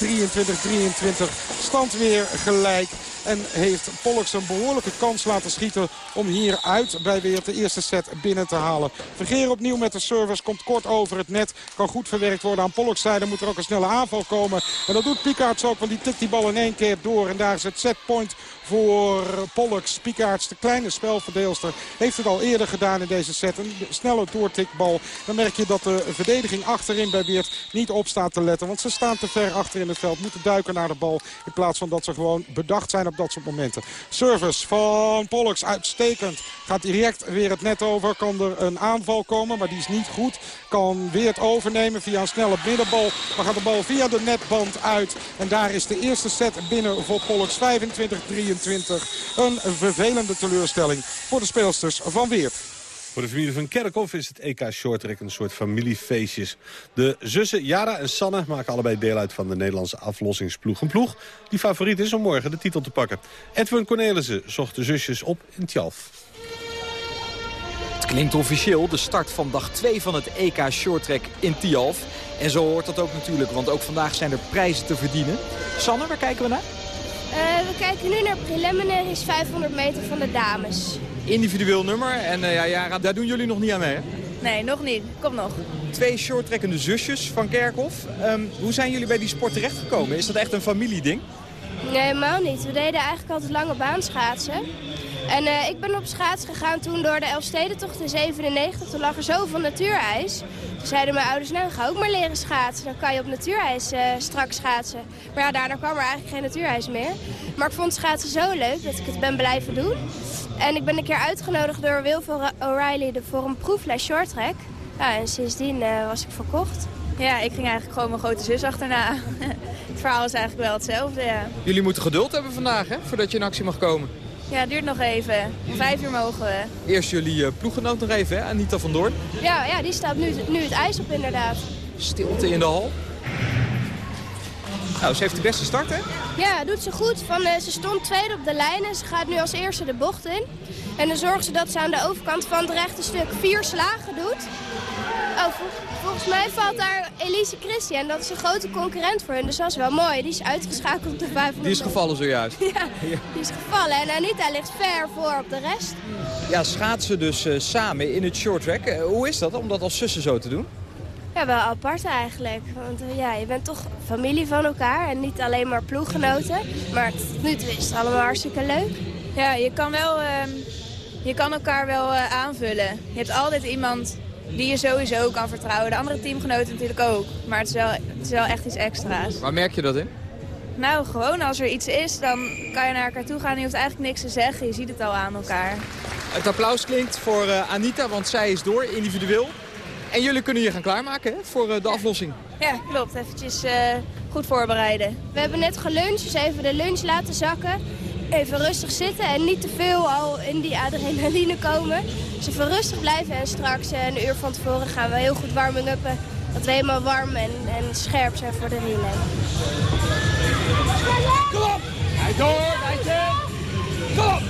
Stand weer gelijk. En heeft Pollux een behoorlijke kans laten schieten om hieruit bij weer de eerste set binnen te halen. Vergeer opnieuw met de service, komt kort over het net. Kan goed verwerkt worden aan Pollux zijde. Moet er ook een snelle aanval komen. En dat doet Pikaerts ook, want die tikt die bal in één keer door. En daar is het setpoint voor Pollux. Pikaerts, de kleine spelverdeelster, heeft het al eerder gedaan in deze set. Een snelle doortikbal. Dan merk je dat de verdediging achterin bij Weert niet op staat te letten. Want ze staan te ver achter in het veld. Moeten duiken naar de bal. In plaats van dat ze gewoon bedacht zijn op dat soort momenten. Service van Pollux, uitstekend. Gaat direct weer het net over. Kan er een aanval komen, maar die is niet goed. Kan weer het overnemen via een snelle binnenbal. Dan gaat de bal via de netband uit. En daar is de eerste set binnen voor Pollux 25-23. Een vervelende teleurstelling voor de speelsters van Weert. Voor de familie van Kerkhoff is het EK Shorttrack een soort familiefeestjes. De zussen Jara en Sanne maken allebei deel uit van de Nederlandse aflossingsploeg. Een ploeg die favoriet is om morgen de titel te pakken. Edwin Cornelissen zocht de zusjes op in Tjalf. Het klinkt officieel, de start van dag 2 van het EK Shorttrack in Tialf. En zo hoort dat ook natuurlijk, want ook vandaag zijn er prijzen te verdienen. Sanne, waar kijken we naar? Uh, we kijken nu naar preliminaries 500 meter van de dames. Individueel nummer en uh, ja, Jara, daar doen jullie nog niet aan mee, hè? Nee, nog niet. Kom nog. Twee shorttrekkende zusjes van Kerkhoff. Um, hoe zijn jullie bij die sport terechtgekomen? Is dat echt een familieding? Nee, helemaal niet. We deden eigenlijk altijd lange baan schaatsen. En uh, ik ben op schaats gegaan toen door de Elfstedentocht in 97. Toen lag er zoveel natuurijs. Toen zeiden mijn ouders, nou ga ook maar leren schaatsen. Dan kan je op natuurijs uh, straks schaatsen. Maar ja, daarna kwam er eigenlijk geen natuurijs meer. Maar ik vond schaatsen zo leuk dat ik het ben blijven doen. En ik ben een keer uitgenodigd door Wilfred O'Reilly voor een proefles shorttrack. Ja, en sindsdien uh, was ik verkocht. Ja, ik ging eigenlijk gewoon mijn grote zus achterna. [laughs] het verhaal is eigenlijk wel hetzelfde, ja. Jullie moeten geduld hebben vandaag, hè? Voordat je in actie mag komen. Ja, het duurt nog even. Om vijf uur mogen we. Eerst jullie uh, ploeggenoot nog even, hè? Anita van Doorn. Ja, ja die staat nu, nu het ijs op inderdaad. Stilte in de hal. Nou, ze heeft de beste start, hè? Ja, doet ze goed. Van, eh, ze stond tweede op de lijn en ze gaat nu als eerste de bocht in. En dan zorgt ze dat ze aan de overkant van het rechte stuk vier slagen doet. Oh, vol- volgens mij valt daar Elise Christian. En dat is een grote concurrent voor hun, dus dat is wel mooi. Die is uitgeschakeld op de 500 Die is gevallen zojuist. [laughs] Ja, die is gevallen. En Anita ligt ver voor op de rest. Ja, schaatsen dus eh, samen in het short track. Eh, hoe is dat om dat als zussen zo te doen? Ja, wel apart eigenlijk. Want eh, ja, je bent toch familie van elkaar en niet alleen maar ploeggenoten. Maar tot nu toe is het allemaal hartstikke leuk. Ja, je kan, wel, ehm, je kan elkaar wel eh, aanvullen. Je hebt altijd iemand die je sowieso kan vertrouwen. De andere teamgenoten natuurlijk ook. Maar het is wel, het is wel echt iets extra's. Waar merk je dat in? Nou, gewoon als er iets is, dan kan je naar elkaar toe gaan. En je hoeft eigenlijk niks te zeggen. Je ziet het al aan elkaar. Het applaus klinkt voor eh, Anita, want zij is door, individueel. En jullie kunnen je gaan klaarmaken hè, voor eh, de aflossing. Ja, klopt. Eventjes eh, goed voorbereiden. We hebben net geluncht, dus even de lunch laten zakken. Even rustig zitten en niet te veel al in die adrenaline komen. Dus even rustig blijven en straks eh, een uur van tevoren gaan we heel goed warming-uppen. Dat we helemaal warm en, en scherp zijn voor de relay. Kom op! Hij door, meisje! Kom op!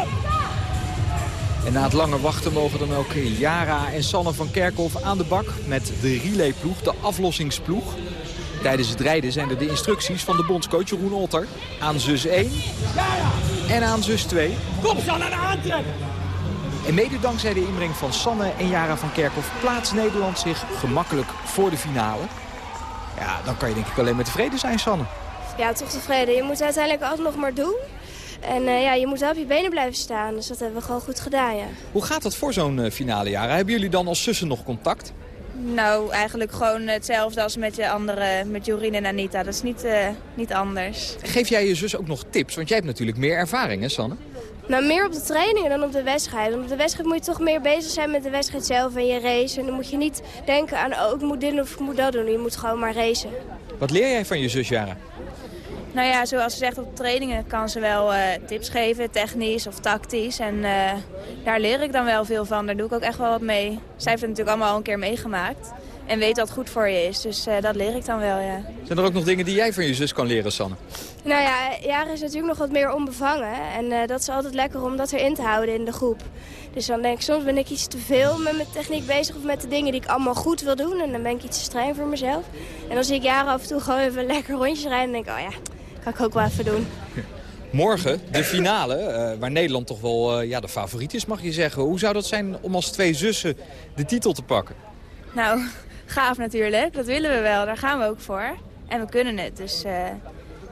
Op! En na het lange wachten mogen dan ook Jara en Sanne van Kerkhoff aan de bak met de relayploeg, de aflossingsploeg. Tijdens het rijden zijn er de instructies van de bondscoach Jeroen Otter aan zus 1 en aan zus 2. Kom, Sanne, aantrekken! En mede dankzij de inbreng van Sanne en Jara van Kerkhoff plaatst Nederland zich gemakkelijk voor de finale. Ja, dan kan je denk ik alleen maar tevreden zijn, Sanne. Ja, toch tevreden. Je moet uiteindelijk altijd nog maar doen. En eh, ja, je moet wel op je benen blijven staan. Dus dat hebben we gewoon goed gedaan, ja. Hoe gaat dat voor zo'n eh, finale, Jara? Hebben jullie dan als zussen nog contact? Nou, eigenlijk gewoon hetzelfde als met je andere, met Jorien en Anita. Dat is niet, eh, niet anders. Geef jij je zus ook nog tips? Want jij hebt natuurlijk meer ervaring, hè, Sanne? Nou, meer op de trainingen dan op de wedstrijd. Want op de wedstrijd moet je toch meer bezig zijn met de wedstrijd zelf en je race. En dan moet je niet denken aan, oh, ik moet dit of ik moet dat doen. Je moet gewoon maar racen. Wat leer jij van je zus, Jara? Nou ja, zoals ze zegt op trainingen kan ze wel eh, tips geven, technisch of tactisch. En eh, daar leer ik dan wel veel van. Daar doe ik ook echt wel wat mee. Zij heeft het natuurlijk allemaal al een keer meegemaakt. En weet wat goed voor je is. Dus eh, dat leer ik dan wel, ja. Zijn er ook nog dingen die jij van je zus kan leren, Sanne? Nou ja, Jara is natuurlijk nog wat meer onbevangen. En eh, dat is altijd lekker om dat erin te houden in de groep. Dus dan denk ik, soms ben ik iets te veel met mijn techniek bezig... of met de dingen die ik allemaal goed wil doen. En dan ben ik iets te streng voor mezelf. En dan zie ik Jara af en toe gewoon even lekker rondjes rijden... en denk ik, oh ja, kan ik ook wel even doen. Morgen de finale, eh, waar Nederland toch wel eh, ja, de favoriet is, mag je zeggen. Hoe zou dat zijn om als twee zussen de titel te pakken? Nou, gaaf natuurlijk. Dat willen we wel. Daar gaan we ook voor. En we kunnen het. Dus eh,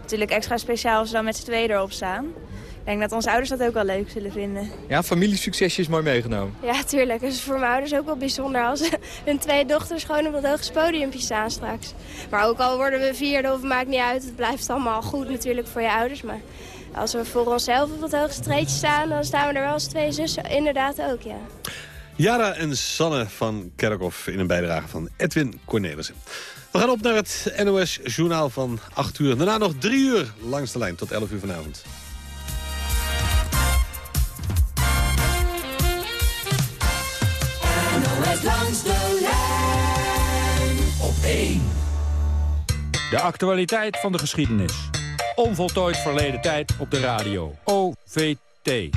natuurlijk extra speciaal als we dan met z'n tweeën erop staan. Ik denk dat onze ouders dat ook wel leuk zullen vinden. Ja, familiesuccesje is mooi meegenomen. Ja, tuurlijk. Het is voor mijn ouders ook wel bijzonder als [laughs] hun twee dochters gewoon op dat hoogste podiumpje staan straks. Maar ook al worden we vierde of het maakt niet uit, het blijft allemaal goed natuurlijk voor je ouders. Maar als we voor onszelf op het hoogste treedje staan, dan staan we er wel als twee zussen inderdaad ook, ja. Jara en Sanne van Kerkhoff in een bijdrage van Edwin Cornelissen. We gaan op naar het NOS-journaal van 8 uur. Daarna nog 3 uur langs de lijn tot 11 uur vanavond. 1. De actualiteit van de geschiedenis. Onvoltooid verleden tijd op de radio. OVT.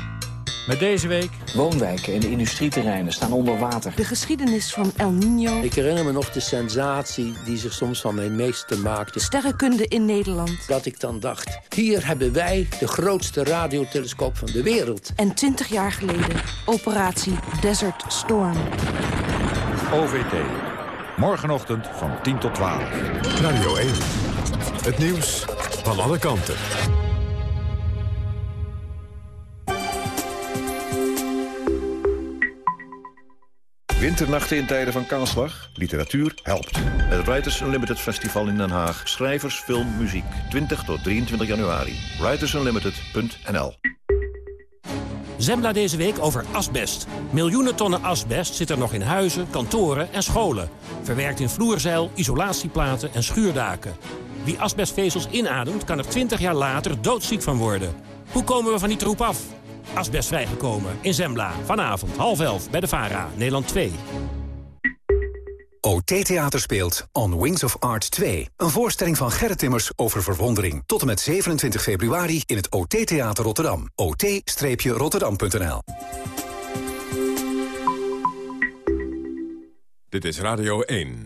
Met deze week... Woonwijken en industrieterreinen staan onder water. De geschiedenis van El Nino. Ik herinner me nog de sensatie die zich soms van mijn meester maakte. Sterrenkunde in Nederland. Dat ik dan dacht, hier hebben wij de grootste radiotelescoop van de wereld. En twintig jaar geleden, operatie Desert Storm. OVT. Morgenochtend van 10 tot 12. Radio 1. Het nieuws van alle kanten. Winternachten in tijden van kaalslag? Literatuur helpt. Het Writers Unlimited Festival in Den Haag. Schrijvers, film, muziek. 20 tot 23 januari. Writersunlimited.nl Zembla deze week over asbest. Miljoenen tonnen asbest zitten nog in huizen, kantoren en scholen. Verwerkt in vloerzeil, isolatieplaten en schuurdaken. Wie asbestvezels inademt, kan er 20 jaar later doodziek van worden. Hoe komen we van die troep af? Asbest vrijgekomen in Zembla. Vanavond half elf bij de VARA, Nederland 2. OT Theater speelt On Wings of Art 2. Een voorstelling van Gerrit Timmers over verwondering. Tot en met 27 februari in het OT Theater Rotterdam. ot-rotterdam.nl Dit is Radio 1.